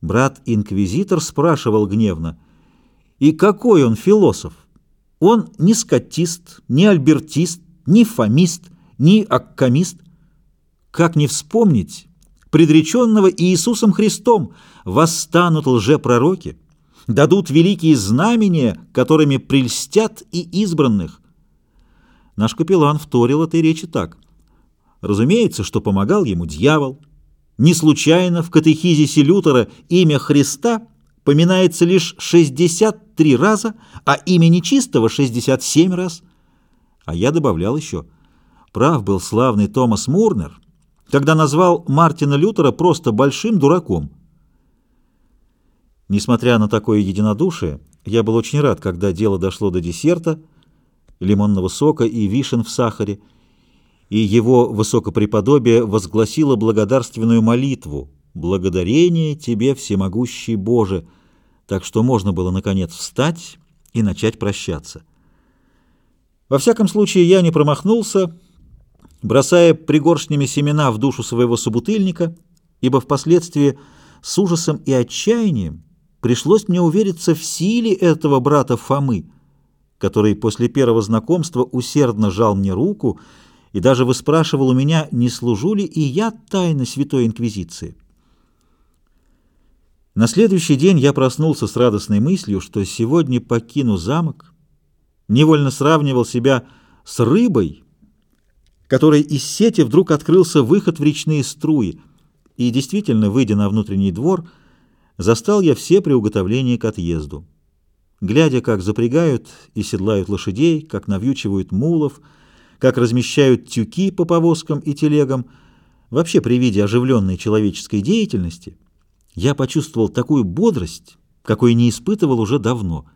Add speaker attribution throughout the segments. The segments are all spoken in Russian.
Speaker 1: Брат-инквизитор спрашивал гневно, «И какой он философ? Он не скотист, не альбертист, не фомист, не аккамист. Как не вспомнить предреченного Иисусом Христом восстанут лжепророки, дадут великие знамения, которыми прельстят и избранных». Наш капеллан вторил этой речи так. Разумеется, что помогал ему дьявол, не случайно в катехизисе Лютера имя Христа поминается лишь 63 раза, а имя нечистого 67 раз. А я добавлял еще. Прав был славный Томас Мурнер, когда назвал Мартина Лютера просто большим дураком. Несмотря на такое единодушие, я был очень рад, когда дело дошло до десерта, лимонного сока и вишен в сахаре, и его высокопреподобие возгласило благодарственную молитву «Благодарение Тебе, всемогущий Боже!» так что можно было, наконец, встать и начать прощаться. Во всяком случае, я не промахнулся, бросая пригоршнями семена в душу своего собутыльника, ибо впоследствии с ужасом и отчаянием пришлось мне увериться в силе этого брата Фомы, который после первого знакомства усердно жал мне руку и даже выспрашивал у меня, не служу ли и я тайно Святой Инквизиции. На следующий день я проснулся с радостной мыслью, что сегодня покину замок, невольно сравнивал себя с рыбой, которой из сети вдруг открылся выход в речные струи, и действительно, выйдя на внутренний двор, застал я все приуготовления к отъезду. Глядя, как запрягают и седлают лошадей, как навьючивают мулов, как размещают тюки по повозкам и телегам, вообще при виде оживленной человеческой деятельности, я почувствовал такую бодрость, какой не испытывал уже давно.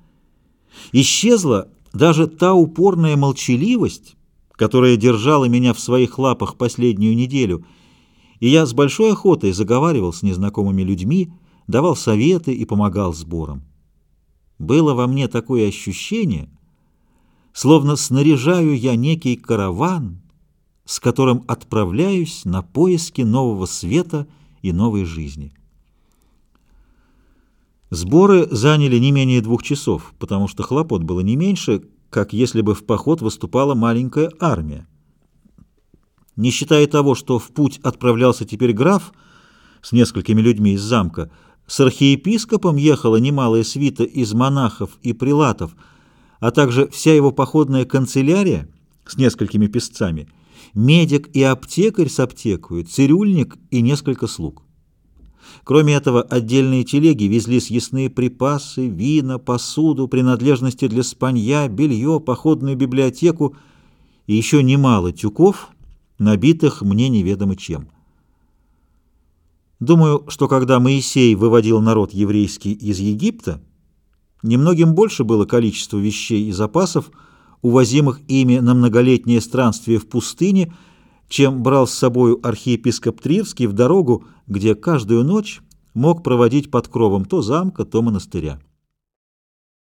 Speaker 1: Исчезла даже та упорная молчаливость, которая держала меня в своих лапах последнюю неделю, и я с большой охотой заговаривал с незнакомыми людьми, давал советы и помогал сборам. Было во мне такое ощущение — словно снаряжаю я некий караван, с которым отправляюсь на поиски нового света и новой жизни. Сборы заняли не менее двух часов, потому что хлопот было не меньше, как если бы в поход выступала маленькая армия. Не считая того, что в путь отправлялся теперь граф с несколькими людьми из замка, с архиепископом ехала немалая свита из монахов и прилатов – а также вся его походная канцелярия с несколькими песцами, медик и аптекарь с аптекою, цирюльник и несколько слуг. Кроме этого, отдельные телеги везли съестные припасы, вина, посуду, принадлежности для спанья, белье, походную библиотеку и еще немало тюков, набитых мне неведомо чем. Думаю, что когда Моисей выводил народ еврейский из Египта, Немногим больше было количество вещей и запасов, увозимых ими на многолетнее странствие в пустыне, чем брал с собою архиепископ Трирский в дорогу, где каждую ночь мог проводить под кровом то замка, то монастыря.